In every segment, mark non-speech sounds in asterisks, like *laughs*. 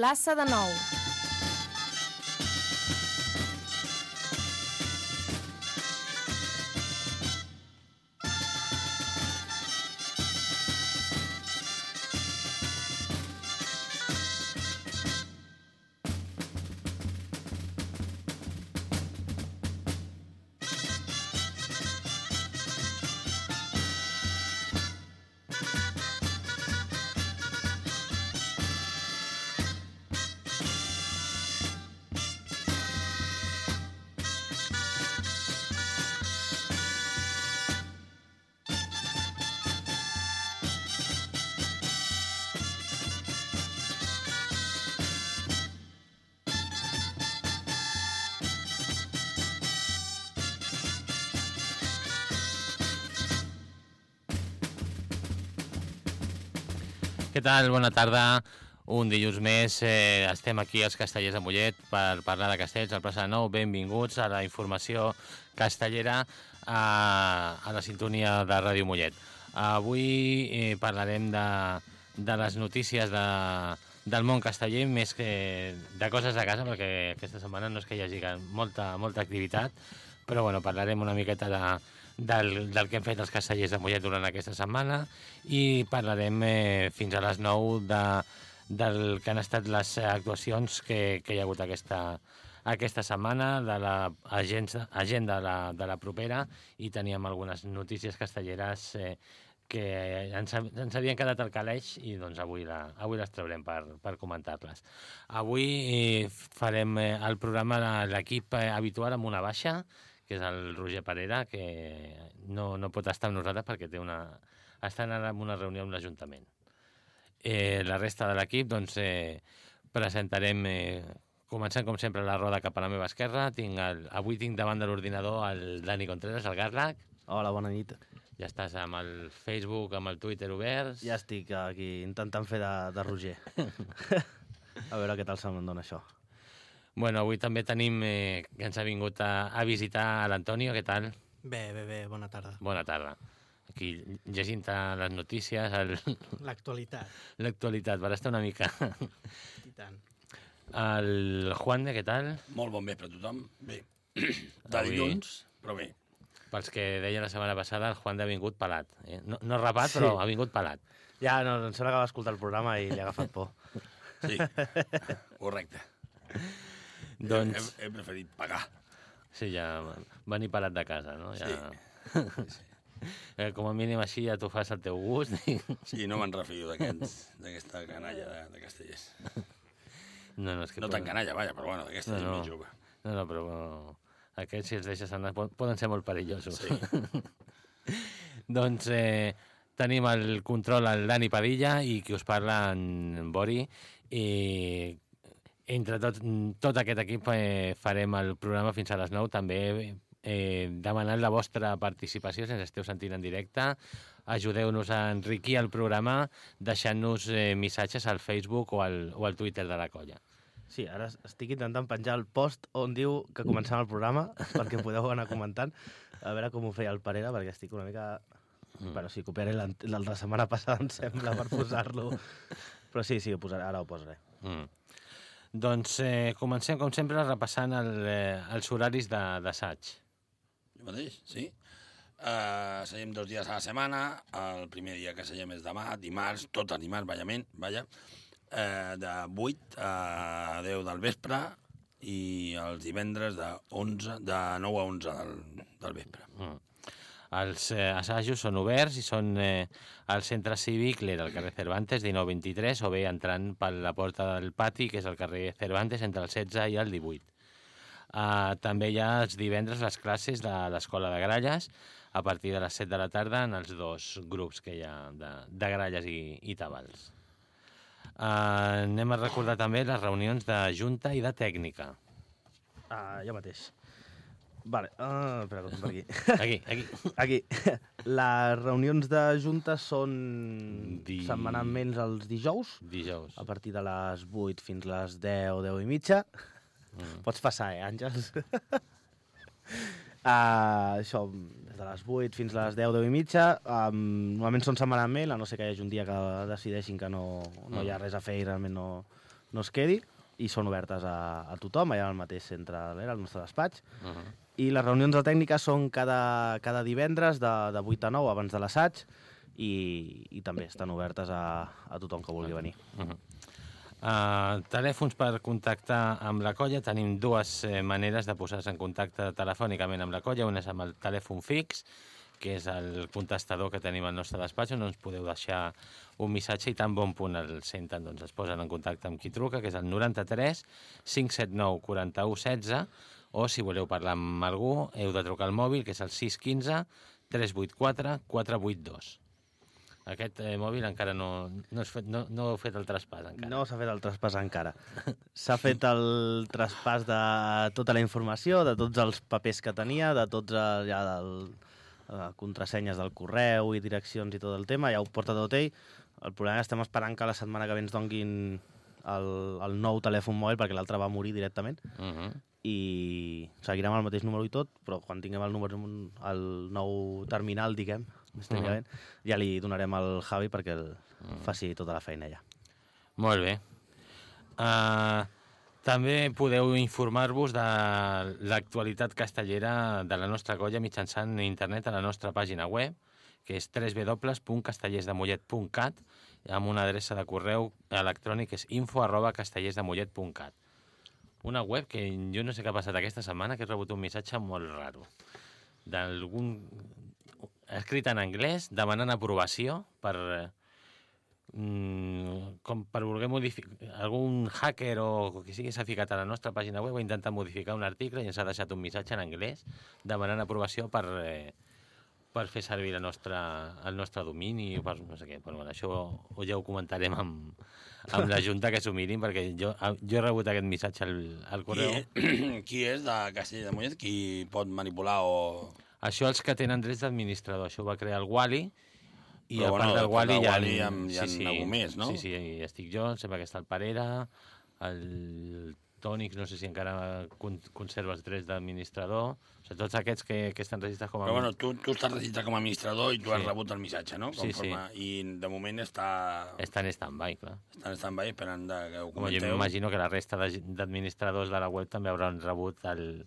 plaça de Nou. Què tal? Bona tarda. Un dilluns més eh, estem aquí als Castellers de Mollet per parlar de castells al plaça de Nou. Benvinguts a la informació castellera a, a la sintonia de Ràdio Mollet. Avui eh, parlarem de, de les notícies de, del món casteller, més que de coses de casa, perquè aquesta setmana no és que hi hagi molta, molta activitat, però bueno, parlarem una miqueta de, del, del que hem fet els castellers de Mollet durant aquesta setmana i parlarem eh, fins a les 9 de, del que han estat les actuacions que, que hi ha hagut aquesta, aquesta setmana, de agenda de, la, de la propera i teníem algunes notícies castelleres eh, que ens, ens havien quedat al caleix i doncs avui, la, avui les traurem per, per comentar-les. Avui eh, farem eh, el programa de l'equip eh, habitual amb una baixa, que és el Roger Parera, que no, no pot estar amb nosaltres perquè té una, està anant en una reunió amb l'Ajuntament. Eh, la resta de l'equip, doncs, eh, presentarem, eh, començant com sempre la roda cap a la meva esquerra. Tinc el, avui tinc davant de l'ordinador el Dani Contreras, el Garlac. Hola, bona nit. Ja estàs amb el Facebook, amb el Twitter oberts. Ja estic aquí intentant fer de, de Roger. *laughs* a veure què tal se'm dona això. Bueno, avui també tenim eh, que ens ha vingut a, a visitar a l'Antonio. Què tal? Bé, bé, bé, bona tarda. Bona tarda. Aquí llegint les notícies, el... L'actualitat. L'actualitat, per estar una mica... I tant. El Juan de, què tal? Molt bon vespre a tothom. Bé, de Avui- dilluns, però bé. Pels que deia la setmana passada, el Juan de ha vingut pelat. Eh? No, no rapat, Sí. però ha vingut pelat. Ja, no, em sembla que va escoltar el programa i li ha agafat por. Sí, *laughs* correcte. Doncs, He, he preferit pagar. sí, ja venir pelat de casa, no? Ja... Sí. *laughs* Eh, com a mínim així ja tu fas el teu gust. i- Sí, no me'n refio d'aquesta canalla de, de castellers. No, no, és que No tan canalla, vaja, però bueno, d'aquesta No, no. més jove. No, no, però bueno, aquests, si els deixes anar, po- poden ser molt perillosos. Sí. *laughs* doncs eh, tenim el control al Dani Padilla i qui us parla en Bori. I entre tot, tot aquest equip eh, farem el programa fins a les 9. També eh, demanant la vostra participació, si ens esteu sentint en directe. Ajudeu-nos a enriquir el programa deixant-nos eh, missatges al Facebook o al, o al Twitter de la colla. Sí, ara estic intentant penjar el post on diu que comencem el programa *laughs* perquè podeu anar comentant. A veure com ho feia el Parera, perquè estic una mica... Mm. Bueno, sí, copiaré l'an- el de la setmana passada, em sembla, per posar-lo. *laughs* Però sí, sí, ho posaré, ara ho posaré. Mm. Doncs eh, comencem, com sempre, repassant el, eh, els horaris d'assaig. Jo mateix, sí. Uh, seiem dos dies a la setmana. El primer dia que seiem és demà, dimarts, tot el dimarts, vallament, vaja, uh, de 8 a 10 del vespre i els divendres de, 11, de 9 a 11 del, del vespre. Mm. Els eh, assajos són oberts i són eh, al centre cívic, l'era al carrer Cervantes, 1923, o bé entrant per la porta del pati, que és el carrer Cervantes, entre el 16 i el 18. Uh, també hi ha els divendres les classes de l'Escola de Gralles, a partir de les 7 de la tarda, en els dos grups que hi ha de, de Gralles i, i Tabals. Uh, anem a recordar també les reunions de Junta i de Tècnica. Ah, jo mateix. Vale, uh, espera, que per aquí. Aquí, aquí. Aquí. Les reunions de junta són Di- setmanalment els dijous, Dijous. a partir de les 8 fins les 10, 10 i mitja. Mm. Pots passar, eh, Àngels? uh, això, des de les 8 fins les 10, 10 i mitja. Um, normalment són setmanalment, a no ser que hi hagi un dia que decideixin que no, no hi ha res a fer i realment no, no es quedi, i són obertes a, a tothom, allà al mateix centre de l'era, al nostre despatx. Uh -huh. I les reunions de tècnica són cada, cada divendres de, de 8 a 9 abans de l'assaig i, i també estan obertes a, a tothom que vulgui venir. Uh -huh. Uh, telèfons per contactar amb la colla. Tenim dues eh, maneres de posar-se en contacte telefònicament amb la colla. Una és amb el telèfon fix, que és el contestador que tenim al nostre despatx, on ens podeu deixar un missatge i tan bon punt el senten, doncs es posen en contacte amb qui truca, que és el 93 579 41 16, o si voleu parlar amb algú, heu de trucar al mòbil, que és el 615 384 482. Aquest eh, mòbil encara no, no, fet, no, no heu fet el traspàs encara. No s'ha fet el traspàs encara. S'ha fet el traspàs de tota la informació, de tots els papers que tenia, de tots eh, ja del, eh, contrasenyes del correu i direccions i tot el tema, ja ho porta tot ell. El problema és que estem esperant que la setmana que ve ens donguin el, el nou telèfon mòbil, perquè l'altre va morir directament, Uh -huh. I seguirem el mateix número i tot, però quan tinguem el, número, el nou terminal, diguem, més tècnicament, ja li donarem al Javi perquè el faci tota la feina ja. Molt bé. Uh, també podeu informar-vos de l'actualitat castellera de la nostra colla mitjançant internet a la nostra pàgina web, que és www.castellersdemollet.cat amb una adreça de correu electrònic que és info arroba castellersdemollet.cat. Una web que jo no sé què ha passat aquesta setmana, que he rebut un missatge molt raro. D'algun... escrit en anglès, demanant aprovació per... mm, com per voler modificar... Algun hacker o qui sigui s'ha ficat a la nostra pàgina web ha intentat modificar un article i ens ha deixat un missatge en anglès demanant aprovació per, eh, per fer servir la nostra, el nostre domini per no sé què. Però, bueno, això ho, ja ho comentarem amb, amb la Junta que s'ho mirin perquè jo, jo he rebut aquest missatge al, al Qui, correu. *clears throat* qui és de Castella de Mollet? Qui pot manipular o... Això els que tenen drets d'administrador. Això ho va crear el Wally i Però, a bueno, part del després Wally del hi ha... Wally hi ha- hi ha algú més, no? Sí, sí, hi estic jo, em sembla que està el Parera, el Tònics, no sé si encara con conserva els drets d'administrador, o sigui, tots aquests que, que estan registrats com a... Però bueno, tu, tu estàs registrat com a administrador i tu has Sí. rebut el missatge, no? Sí, sí. I de moment està, Està en stand-by, clar. està en stand-by esperant de que ho Com jo comenteu. m'imagino que la resta d'administradors de la web també hauran rebut el,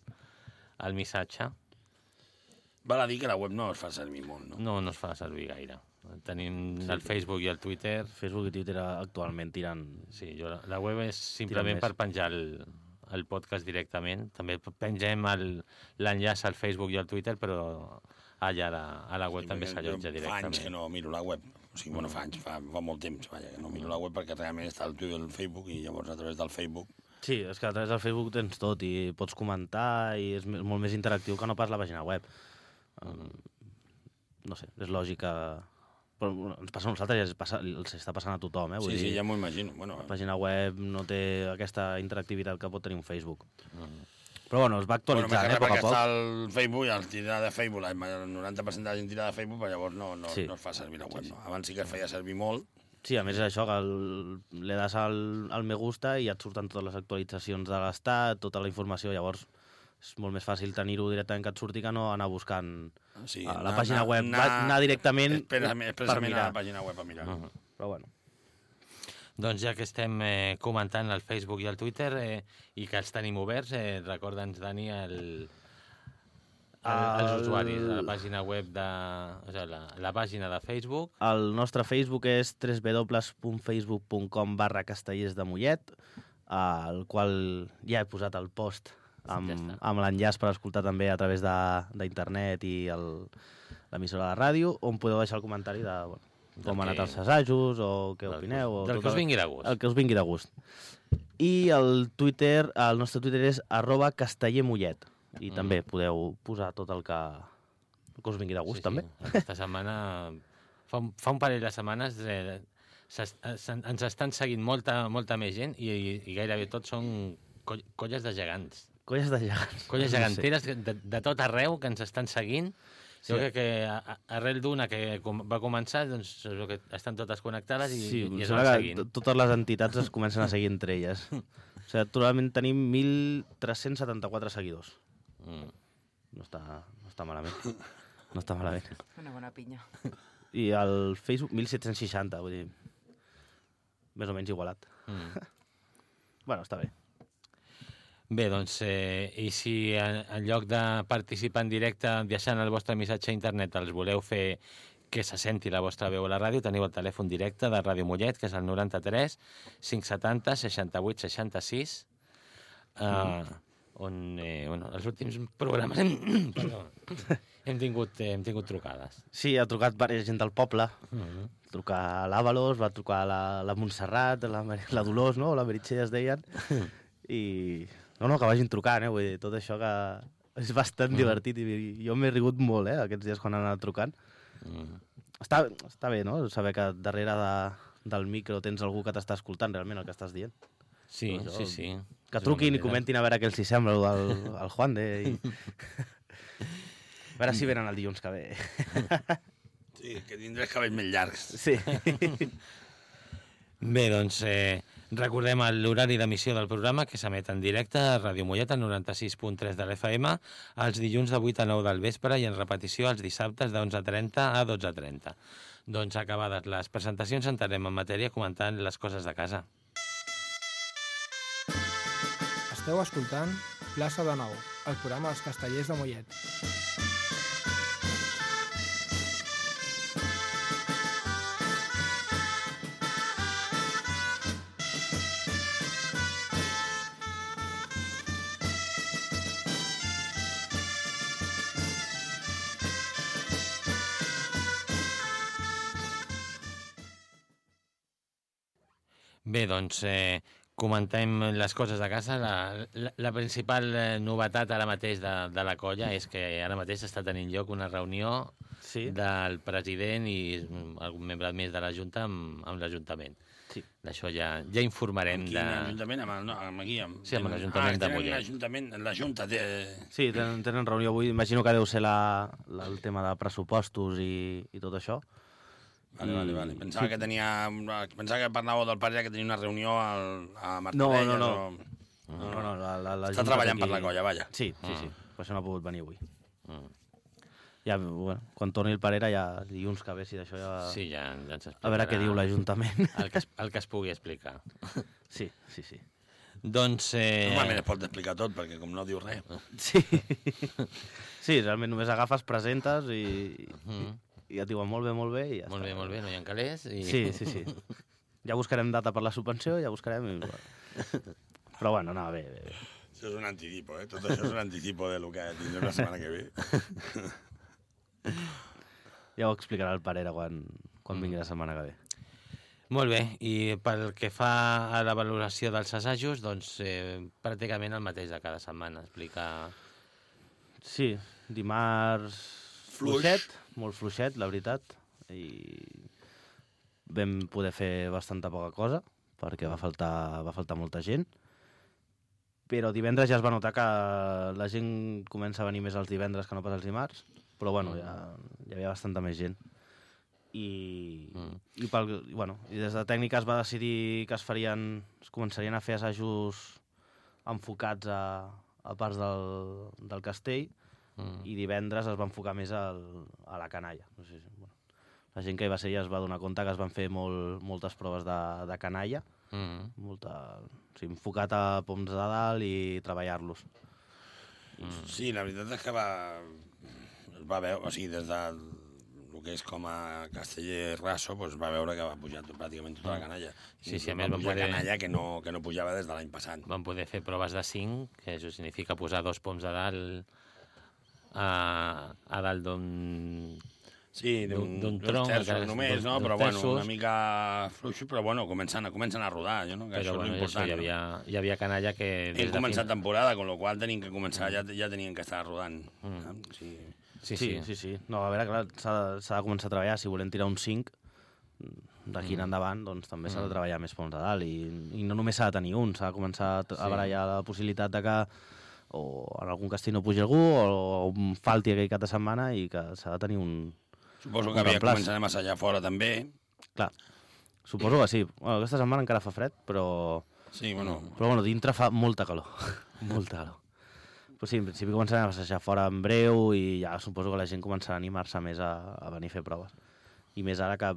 el missatge. Val a dir que la web no es fa servir molt, no? No, no es fa servir gaire. Tenim el Facebook i el Twitter. Facebook i Twitter actualment tiren... Sí, jo, la- web és simplement per penjar el, el podcast directament. També pengem el- l'enllaç al Facebook i al Twitter, però allà a la, a la web també perquè s'allotja jo Fa anys directament. que no miro la web. O sigui, bueno, fa anys, fa, fa molt temps, vaja, que no miro la web perquè realment està al Twitter i el Facebook i llavors a través del Facebook Sí, és que a través del Facebook tens tot i pots comentar i és molt més interactiu que no pas la pàgina web. Um, no sé, és lògica... Però bueno, ens passa a nosaltres i els, passa, els està passant a tothom, eh? Vull Sí, sí, dir, ja m'ho imagino. Bueno, la pàgina web no té aquesta interactivitat que pot tenir un Facebook. Però bueno, es va bueno, actualitzant, més eh, poc a poc. està el Facebook i el tirar de Facebook, el 90% de la gent tira de Facebook, però llavors no, no, Sí. no es fa servir la web. No? Abans sí que es feia servir molt, Sí, a més és això, que el, le das al, al me gusta i ja et surten totes les actualitzacions de l'estat, tota la informació, llavors és molt més fàcil tenir-ho directament que et surti que no anar buscant Sí, a la anar- pàgina web, anar- anar, anar directament expressament, per expressament a mirar. la pàgina web a mirar. Uh -huh. Però bueno, Doncs ja que estem eh, comentant el Facebook i el Twitter eh, i que els tenim oberts, eh, recorda'ns, Dani, el, el, els El- usuaris de la pàgina web de... O sigui, la, la pàgina de Facebook, el nostre Facebook és www.facebook.com barra castellers de Mollet, al qual ja he posat el post amb, Ja amb l'enllaç per escoltar també a través de- d'internet i l'emissora de ràdio, on podeu deixar el comentari de bueno, com han anat els assajos o què del, opineu. O del tot que us vingui de gust. El que us vingui de gust. I el Twitter, el nostre Twitter és arroba castellermollet. I Mm. també podeu posar tot el que, el que us vingui de gust, sí, també. Sí. Aquesta setmana, fa un, fa un parell de setmanes, eh, ens estan seguint molta, molta més gent i, i, i gairebé tots són coll, colles de gegants. Colles de gegants. Colles geganteres de, de tot arreu que ens estan seguint. Jo Sí. crec que arrel d'una que com, va començar, doncs que estan totes connectades i, Sí, i es van seguint. to- totes les entitats es comencen a seguir entre elles. *laughs* O sigui, actualment tenim 1.374 seguidors. Mm. No està, no està malament. No està malament. Una bona pinya. I al Facebook 1.760, vull dir, més o menys igualat. Mm. *laughs* Bueno, està bé. Bé, doncs, eh, i si en, en lloc de participar en directe deixant el vostre missatge a internet els voleu fer que se senti la vostra veu a la ràdio, teniu el telèfon directe de Ràdio Mollet, que és el 93 570 68 66, eh, on, eh, bueno, els últims programes hem, *coughs* perdó, hem, tingut, eh, hem tingut trucades. Sí, ha trucat diversa gent del poble. Mm -hmm. trucar a l'Àvalos, va trucar la, la Montserrat, la, la Dolors, no? La Meritxell es deien. *laughs* I... No, no, que vagin trucant, eh? Vull dir, tot això que és bastant Mm. divertit i jo m'he rigut molt, eh? Aquests dies quan han anat trucant. Mm. Està, està bé, no? Saber que darrere de, del micro tens algú que t'està escoltant realment el que estàs dient. Sí, Doncs sí, sí. Que És truquin i comentin a veure què els hi sembla, el del el Juan de... I... *laughs* A veure si venen el dilluns que ve. Sí, que tindràs cabells més llargs. Sí. Bé, doncs eh, recordem l'horari d'emissió del programa que s'emet en directe a Ràdio Mollet al 96.3 de l'FM els dilluns de 8 a 9 del vespre i en repetició els dissabtes de 11.30 a 12.30. Doncs acabades les presentacions entrarem en matèria comentant les coses de casa. Esteu escoltant Plaça de Nou, el programa dels castellers de Mollet. Bé, doncs eh, comentem les coses de casa. La, la, la principal eh, novetat ara mateix de, de la colla és que ara mateix està tenint lloc una reunió Sí. del president i algun membre més de la Junta amb, amb l'Ajuntament. Sí. D'això ja, ja informarem Quin de... ajuntament? Amb, el, no, amb aquí? Amb, Sí, amb l'Ajuntament ah, de tenen Mollet. l'Ajuntament, la Junta té... Sí, tenen, tenen reunió avui. Imagino que deu ser la, la, el tema de pressupostos i, i tot això. Vale, vale, vale. Pensava que tenia... Pensava que parlàveu del pare que tenia una reunió al, a No, Martorelles. no, no. O... No, no, no, la, la, la Està treballant té per la colla, vaja. Sí, sí, sí. Per això no ha pogut venir avui. Mm. Ja, bueno, quan torni el Parera, ja dilluns que ve, si d'això ja... Sí, ja, ja ens A veure què diu l'Ajuntament. *laughs* El que, es, el que es pugui explicar. *laughs* Sí, sí, sí. Doncs... Eh... Normalment es pot explicar tot, perquè com no diu res... Sí. *laughs* Sí, realment només agafes, presentes i, Mhm. I et diuen molt bé, molt bé i ja Molt està. bé, molt bé, no hi ha calés. I... Sí, sí, sí. Ja buscarem data per la subvenció, ja buscarem... I... *laughs* bueno. Però bueno, no, bé, bé, bé. Això és un anticipo, eh? Tot això és un anticipo de lo que tindrem la setmana que ve. *laughs* Ja ho explicarà el Parera quan, quan vingui la setmana que ve. Molt bé, i pel que fa a la valoració dels assajos, doncs eh, pràcticament el mateix de cada setmana. Explicar... Sí, dimarts Fluix. fluixet, molt fluixet, la veritat, i vam poder fer bastanta poca cosa, perquè va faltar, va faltar molta gent, però divendres ja es va notar que la gent comença a venir més els divendres que no pas els dimarts, però bueno, ja, hi havia bastanta més gent. I, Mm. i, pel, i, bueno, i des de tècnica es va decidir que es farien, es començarien a fer assajos enfocats a, a parts del, del castell Mm. i divendres es va enfocar més al, a la canalla. No sé, si- bueno, la gent que hi va ser ja es va donar compte que es van fer molt, moltes proves de, de canalla, Mm. molta, o sigui, enfocat a poms de dalt i treballar-los. Sí, la veritat és que va... Es va veure, o sigui, des de el que és com a Casteller Raso, doncs va veure que va pujar tot, pràcticament tota la canalla. Sí, sí, a va més van pujar poder- canalla que no, que no pujava des de l'any passat. Van poder fer proves de 5, que això significa posar dos poms de dalt a, a dalt d'un... Sí, d'un- tronc, terços només, dos- no? Però bueno, terços. una mica fluixos, però bueno, comencen, a, comencen a rodar, jo, no? Que Però això bueno, és això, important. hi, havia, hi havia canalla que... des Hem començat fin- temporada, con lo qual tenim que començar, ja, ja tenien que estar rodant. Mm. Sí. Sí, sí, sí. sí, sí. No, a veure, clar, s'ha de, s'ha de començar a treballar. Si volem tirar un 5, d'aquí en endavant, doncs també s'ha de treballar més poms de dalt. I, i no només s'ha de tenir un, s'ha de començar a, t- a Sí. barallar la possibilitat de que o en algun castell no pugi algú o, o falti aquell cap de setmana i que s'ha de tenir un... Suposo Un que havia començarem a assajar fora també. Clar, suposo que sí. Bueno, aquesta setmana encara fa fred, però, Sí, bueno, però bueno, dintre fa molta calor. *laughs* molta calor. Però sí, en principi començarem a passejar fora en breu i ja suposo que la gent començarà a animar-se més a, a venir a fer proves. I més ara que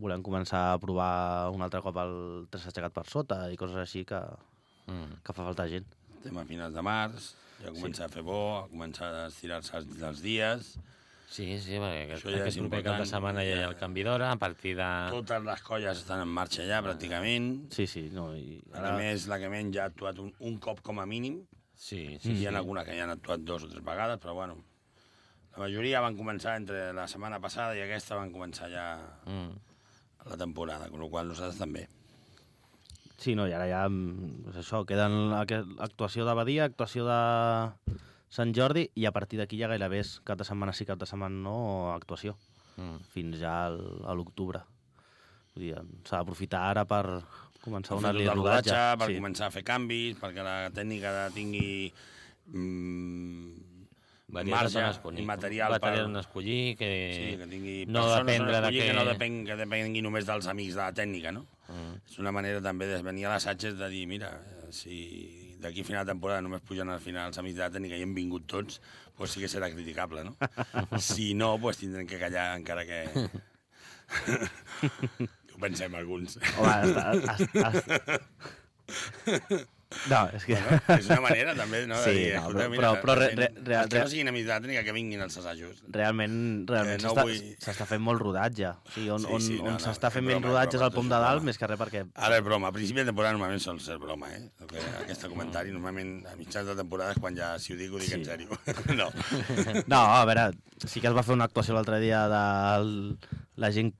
volem començar a provar un altre cop el tres aixecat per sota i coses així que, Mm. que fa falta gent. Estem a finals de març, ja comença a fer bo, a començar a estirar-se els, dies. Sí, sí, perquè aquest, ja aquest proper cap de setmana ja hi ha el canvi d'hora, a partir de... Totes les colles estan en marxa ja, pràcticament. Sí, sí, no, i A ara... més, la que menys ja ha actuat un, un cop com a mínim. Sí, Sí, sí, hi ha sí. alguna que ja han actuat dos o tres vegades, però bueno. La majoria van començar entre la setmana passada i aquesta van començar ja Mm. la temporada, amb la qual cosa nosaltres també. Sí, no, i ara ja, mm, doncs això, queden actuació d'abadia, actuació de Sant Jordi, i a partir d'aquí ja gairebé és cap de setmana sí, cap de setmana no, actuació, Mm. fins ja al, a l'octubre. Vull dir, s'ha d'aprofitar ara per començar Per un fer early tot el rodatge. rodatge, per sí. començar a fer canvis, perquè la tècnica de tingui mm, marge i material material per... on escollir, que, Sí, que tingui no dependre de escollir, que... que no que depengui només dels amics de la tècnica, no? Mm. És una manera també de venir a l'assaig és de dir, mira, si d'aquí a final de temporada només pugen al final amics de la tècnica i hem vingut tots, doncs sí que serà criticable, no? *laughs* si no, doncs tindrem que callar encara que... que *laughs* ho pensem alguns. Home. *laughs* No, és que... Bueno, és una manera també, no? Sí, dir, no, però- mira, però- però re- re- re- els que no siguin la tècnica que vinguin als assajos. Realment, realment Eh, no s'està vull- fent molt rodatge. O sigui, on, Sí, on, sí, no, on no, s'està fent broma, menys rodatge és broma, al Pom de Dalt, més que res perquè... Ara és broma. A principi de temporada normalment sol ser broma, eh? Que, aquest comentari, normalment a mitjans de temporada és quan ja, si ho dic, ho dic Sí. en sèrio. *laughs* no. No, a veure, sí que es va fer una actuació l'altre dia de la gent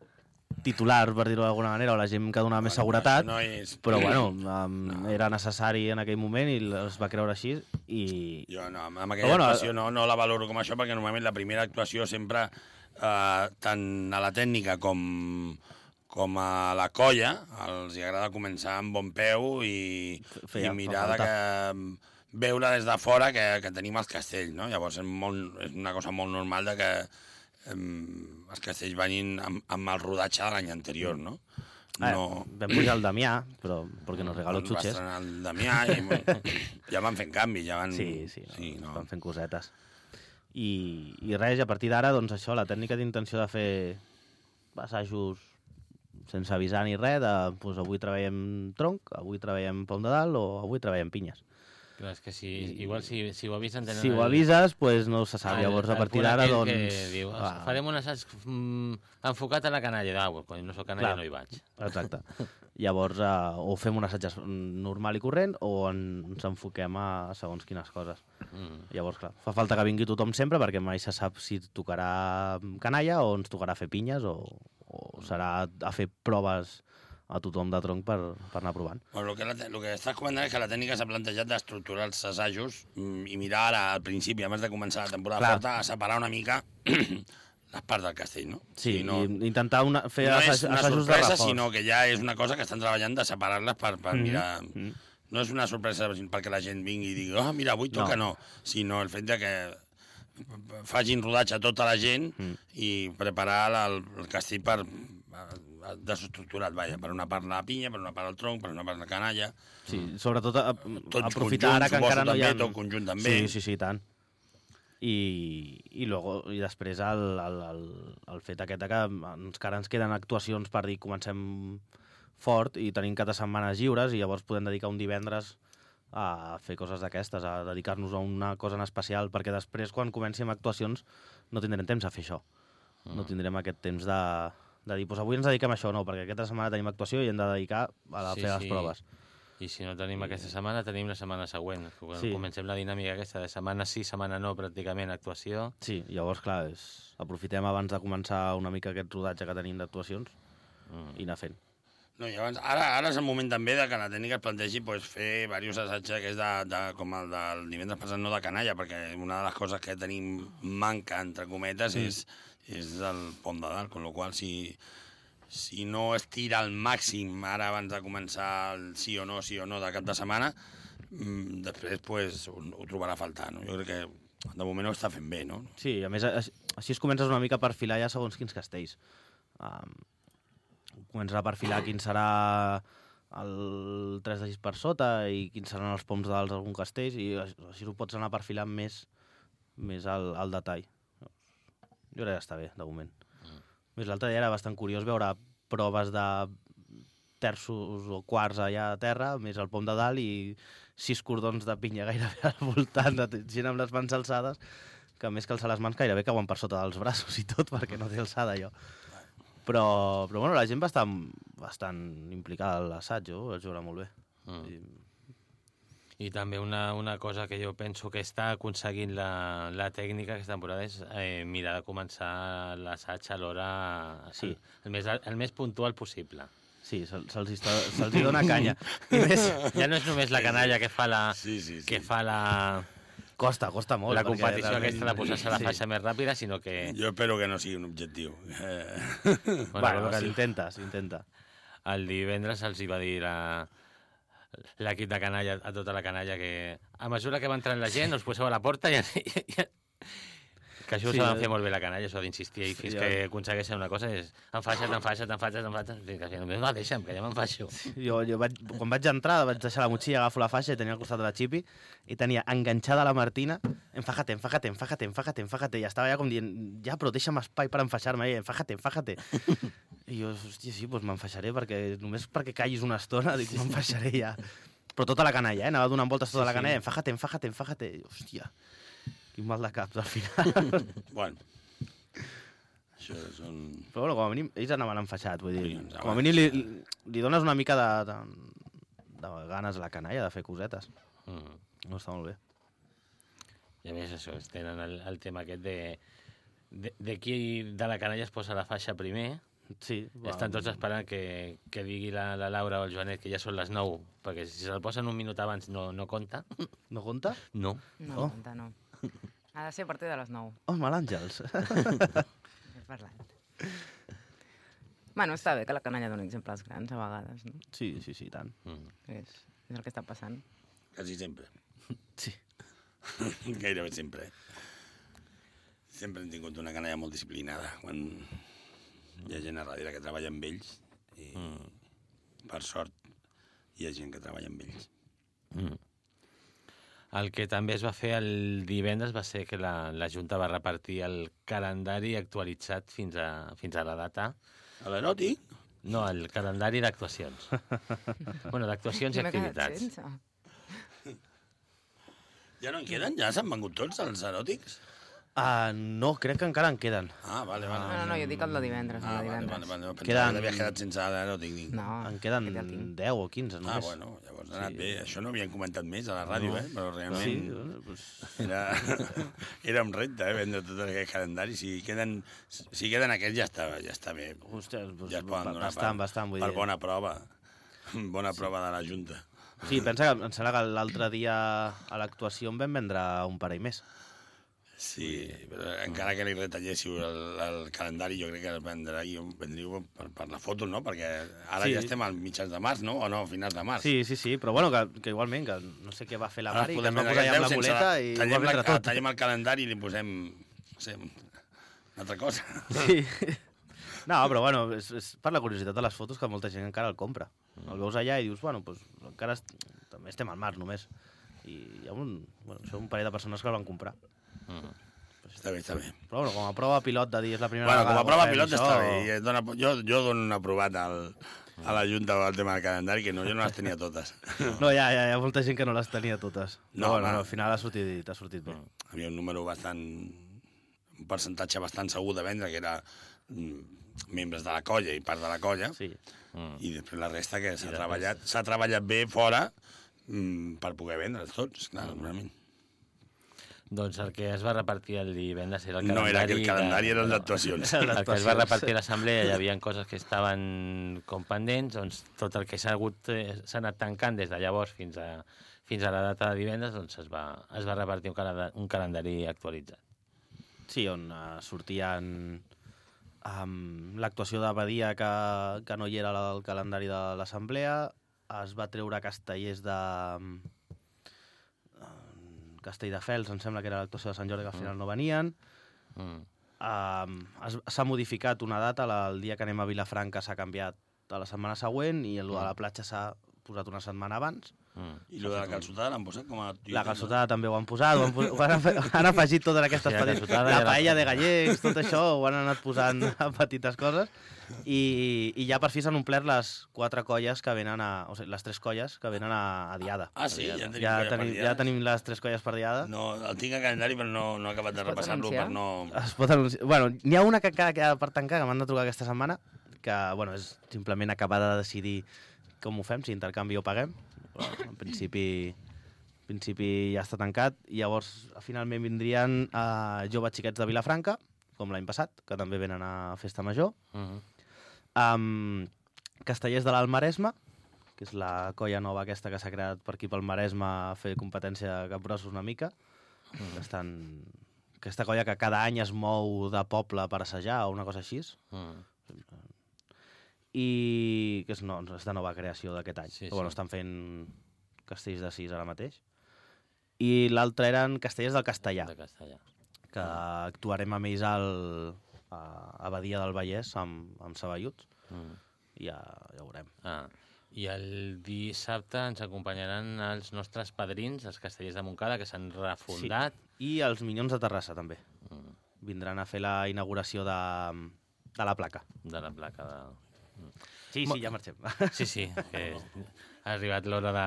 titular, per dir-ho d'alguna manera, o la gent que donava més Bueno, seguretat, No és... però bueno, um, era necessari en aquell moment i es va creure així i... Jo no, amb amb Però aquella bueno, actuació no, no la valoro com això, perquè normalment la primera actuació sempre, eh, tant a la tècnica com, com a la colla, els hi agrada començar amb bon peu i, Feia- i mirar de que veure des de fora que, que tenim els castells, no? Llavors és, molt, és una cosa molt normal de que em, els castells vagin amb, amb el rodatge de l'any anterior, no? Eh, vam pujar el Damià, però perquè nos regaló Doncs xutxes. estrenar el Damià i *laughs* ja van fent canvi, ja van... Sí, sí, no, sí no. no. van fent cosetes. I, I res, a partir d'ara, doncs això, la tècnica d'intenció de fer assajos sense avisar ni res, de, doncs avui treballem tronc, avui treballem pom de dalt o avui treballem pinyes. Clar, és que si, igual si, si ho avisen... Tenen Si ho avises, doncs no se sap. el- Llavors, a partir d'ara, doncs... Que diu, va, farem un assaig mm, enfocat a la canalla. Ah, quan no sóc canalla Clar. no hi vaig. Exacte. *laughs* Llavors, eh, o fem un assaig normal i corrent o ens enfoquem a segons quines coses. Mm. Llavors, clar, fa falta que vingui tothom sempre perquè mai se sap si tocarà canalla o ens tocarà fer pinyes o, o serà a fer proves a tothom de tronc per, per anar provant. Bueno, el que, la, el que estàs comentant és que la tècnica s'ha plantejat d'estructurar els assajos mm, i mirar ara al principi, abans de començar la temporada Clar. forta, a separar una mica *clears throat* les parts del castell, no? Sí, no, i intentar una, fer no és assaj, una assajos de sorpresa, reforç. sinó que ja és una cosa que estan treballant de separar-les per, per Mhm. mirar... Mhm. No és una sorpresa perquè la gent vingui i digui oh, mira, avui toca, no. no. Sinó el fet de que facin rodatge a tota la gent Mm. i preparar el, el castell per desestructurat, vaja, per una part la pinya, per una part el tronc, per una part la canalla, Sí, sobretot a, Tots aprofitar conjunt, ara que encara no hi ha... tot conjunt també. Sí, sí, sí, tant. I, i, luego, i després el, el, el, el fet aquest que encara ens queden actuacions per dir comencem fort i tenim cada setmanes lliures i llavors podem dedicar un divendres a fer coses d'aquestes, a dedicar-nos a una cosa en especial, perquè després, quan comenci amb actuacions, no tindrem temps a fer això. No tindrem aquest temps de, de dir, pues avui ens dediquem a això, no, perquè aquesta setmana tenim actuació i hem de dedicar a la, Sí, fer les sí. proves. I si no tenim aquesta setmana, tenim la setmana següent. Quan Sí. comencem la dinàmica aquesta de setmana sí, setmana no, pràcticament, actuació. Sí, llavors, clar, és... aprofitem abans de començar una mica aquest rodatge que tenim d'actuacions Mm. i anar fent. No, i abans, ara, ara és el moment també de que la tècnica es plantegi pues, fer diversos assajos que és de, de, com el del divendres passat, no de canalla, perquè una de les coses que tenim manca, entre cometes, mm. és, és el pont de dalt, amb la qual si, si no es tira al màxim ara abans de començar el sí o no, sí o no de cap de setmana, mm, després pues, ho, ho trobarà a faltar. No? Jo crec que de moment ho està fent bé, no? Sí, a més, així es comences una mica a perfilar ja segons quins castells. Um, comences a perfilar quin serà el 3 de 6 per sota i quins seran els poms dalt d'algun castell i així, així ho pots anar perfilant més, més al, al detall. Jo crec que està bé, de moment. Mm. Més l'altre dia era bastant curiós veure proves de terços o quarts allà a terra, més el pom de dalt i sis cordons de pinya gairebé al voltant, de gent amb les mans alçades, que més que alçar les mans gairebé cauen per sota dels braços i tot, perquè no té alçada allò. Però, però bueno, la gent va estar bastant implicada a l'assaig, jo vaig veure molt bé. Mm. I, I també una, una cosa que jo penso que està aconseguint la, la tècnica aquesta temporada és eh, mirar de començar l'assaig a l'hora Sí. el, més, el més puntual possible. sí, se'ls se se dona canya. *laughs* I més, Ja no és només la canalla que fa la, Sí, sí, sí. que fa la, costa, costa molt. la perquè competició realment- aquesta de posar-se la sí. faixa més ràpida, sinó que... Jo espero que no sigui un objectiu. Eh, Bueno, Bueno, que s'intenta, s'intenta. el divendres els hi va dir la l'equip de canalla, a tota la canalla, que a mesura que va entrant la gent us poseu a la porta i... i, i que això Sí, s'ha de eh? fer molt bé la canalla, això d'insistir i Sí, fins ja. que aconsegueixen una cosa és enfaixa't, enfaixa't, enfaixa't, enfaixa't, fins que al final, no, deixa'm, que ja m'enfaixo. Jo, jo vaig, quan vaig entrar, vaig deixar la motxilla, agafo la faixa i tenia al costat de la Chipi i tenia enganxada la Martina, enfájate, enfájate, enfájate, enfájate, enfájate, i estava ja com dient, ja, però deixa'm espai per enfaixar-me, eh, enfájate, enfájate. *laughs* I jo, hòstia, sí, doncs m'enfaixaré, perquè només perquè callis una estona, dic, m'enfaixaré ja. Però tota la canalla, eh? Anava donant voltes tota Sí, la sí. canalla, enfájate, enfájate, enfájate. I, hòstia, quin mal de caps al final. *laughs* bueno, això és un... Però bueno, com a mínim, ells anaven enfaixats, vull dir, Collons, com a mínim li, li dones una mica de, de, de ganes a la canalla de fer cosetes. Mm. No està molt bé. I a més això, tenen el, el tema aquest de, de, de qui de la canalla es posa la faixa primer. Sí, Va. Estan tots esperant que, que digui la, la Laura o el Joanet que ja són les 9, perquè si se'l posen un minut abans no, no compta. No compta? No. No, Oh. oh. no. Ha de ser a partir de les 9. Home, l'Àngels. He parlat. Bueno, està bé que la canalla doni exemples grans a vegades, no? sí, sí, sí, i tant. Mm. És, és el que està passant. Quasi sempre. Sí. *laughs* Gairebé sempre. Sempre hem tingut una canalla molt disciplinada. Quan hi ha gent a darrere que treballa amb ells i, per sort, hi ha gent que treballa amb ells. El que també es va fer el divendres va ser que la, la Junta va repartir el calendari actualitzat fins a, fins a la data. A l'eròtic? No, el calendari d'actuacions. *laughs* bueno, d'actuacions i activitats. Ja no en queden? Ja s'han vengut tots, els eròtics? Uh, no, crec que encara en queden. Ah, vale, vale. No, no, no, jo dic el de divendres. Ah, el de vale, divendres. vale, vale. Pensava Queden- que t'havies quedat sense dic. No, en queden aquest ja el tinc. 10 o 15, Ah, només. bueno, llavors ha anat bé. Això no havien comentat més a la ràdio, eh? Però realment Sí, bueno, pues, era, *laughs* era un repte, eh? Vendre tot aquest calendari. Si queden, si queden aquests ja està, ja està bé. Ostres, pues, ja es poden donar bastant, per, bastant, vull per dir. bona prova. *laughs* Bona prova de la Junta. Sí, pensa que em sembla que l'altre dia a l'actuació en vam vendre un parell més. Sí, però encara que li retalléssiu el, el calendari, jo crec que vendríeu, vendríeu per, per la foto, no? Perquè ara Sí. ja estem al mitjans de març, no? O no, a finals de març. Sí, sí, sí, però bueno, que, que igualment, que no sé què va fer la Mari, que es va posar allà amb la sense- i ho tallem va vendre la- tot. Tallem el calendari i li posem, no sé, una altra cosa. Sí. No, però bueno, és, és per la curiositat de les fotos que molta gent encara el compra. El veus allà i dius, bueno, pues, encara est... també estem al març només. I hi ha un, bueno, això, un parell de persones que el van comprar. Mm. Està bé, està bé. Però bueno, com a prova pilot de dir és la primera Bueno, vegada com a prova pilot això, està bé. I et Dona, jo, jo dono un aprovat al, a la Junta del tema del calendari, que no, jo no les tenia totes. *laughs* No, ja, ja, hi ha molta gent que no les tenia totes. No, No, bueno, no, al final ha sortit, ha sortit bé. Hi havia un número bastant... un percentatge bastant segur de vendre, que era mm, membres de la colla i part de la colla, Sí. Mm. i després la resta que s'ha treballat, s'ha treballat bé fora mm, per poder vendre'ls tots, clar, normalment. Doncs el que es va repartir el divendres era el No calendari... era que el calendari era el no. d'actuacions. El El que es va repartir a l'assemblea hi havia coses que estaven com pendents, doncs tot el que s'ha eh, s'ha anat tancant des de llavors fins a, fins a la data de divendres, doncs es va, es va repartir un, calendari, un calendari actualitzat. Sí, on uh, sortien um, l'actuació de Badia que, que no hi era al calendari de l'assemblea, es va treure Castellers de... Castelldefels, em sembla que era l'actuació de Sant Jordi, que al final no venien. Mm. Um, s'ha modificat una data, la, el dia que anem a Vilafranca s'ha canviat a la setmana següent i el de la platja s'ha posat una setmana abans. Mm. I lo de la calçotada l'han posat com a... La calçotada també ho han posat, ho han, posat, ho han, afe- han afegit totes aquestes Sí, la petites... La ja la- paella de gallecs, tot això, ho han anat posant a petites coses. I, i ja per fi s'han omplert les quatre colles que venen a... O sigui, les tres colles que venen a, a Diada. Ah, sí? Ja en tenim Ja tenim, ja tenim les tres colles per Diada. No, el tinc a calendari, però no, no he acabat de repassar-lo per no... Es pot anunciar... Bueno, n'hi ha una que encara queda per tancar, que m'han de trucar aquesta setmana, que, bueno, és simplement acabar de decidir com ho fem, si intercanvi o paguem. Però, en principi, en principi ja està tancat. I llavors, finalment vindrien uh, joves xiquets de Vilafranca, com l'any passat, que també venen a Festa Major. Mm. Um, Castellers de l'Alt Maresme, que és la colla nova aquesta que s'ha creat per aquí pel Maresme a fer competència de capgrossos una mica. Mm. Estan... Aquesta colla que cada any es mou de poble per assajar o una cosa així. Mm. I que és, no, és de nova creació d'aquest any. Sí, Sí, bueno, sí. estan fent castells de sis ara mateix. I l'altre eren castellers del castellà, De castellà. que actuarem amb ells al, a, a Badia del Vallès amb, amb Saballuts. Mm. I ja, ja ho veurem. Ah. I el dissabte ens acompanyaran els nostres padrins, els castellers de Montcada, que s'han refundat. I els Minyons de Terrassa, també. Mm. Vindran a fer la inauguració de, de la placa. de la placa de... Sí, sí, ja marxem. *laughs* Sí, sí, que ha arribat l'hora de,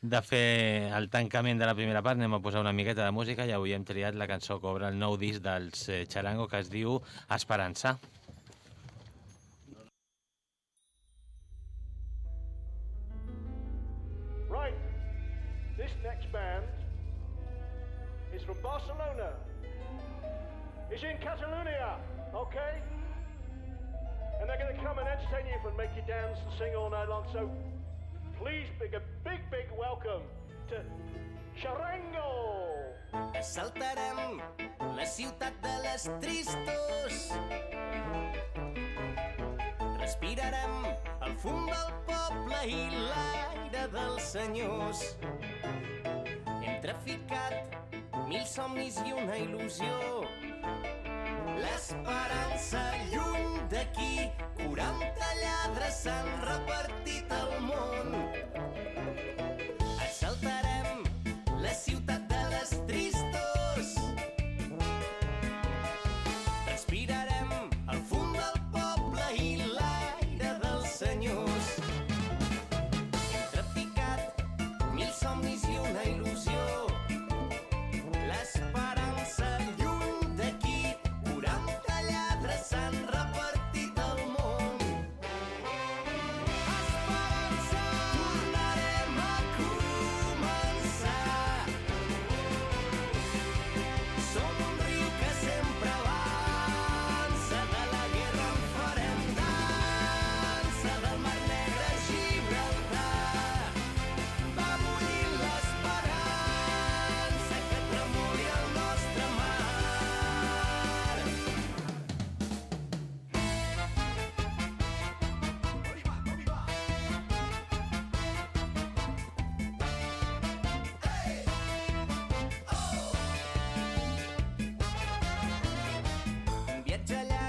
de fer el tancament de la primera part. Anem a posar una miqueta de música i avui hem triat la cançó que obre el nou disc dels eh, Charango que es diu Esperança. Right, this next band is from Barcelona. Is in Catalonia, okay? And they're going to come and make you dance and sing all night long. So please, big a big, big welcome to Charango. Assaltarem la ciutat de les tristos. Respirarem el fum del poble i l'aire dels senyors. Hem traficat mil somnis i una il·lusió. L'esperança lluny d'aquí, 40 lladres s'han repartit al món. Tell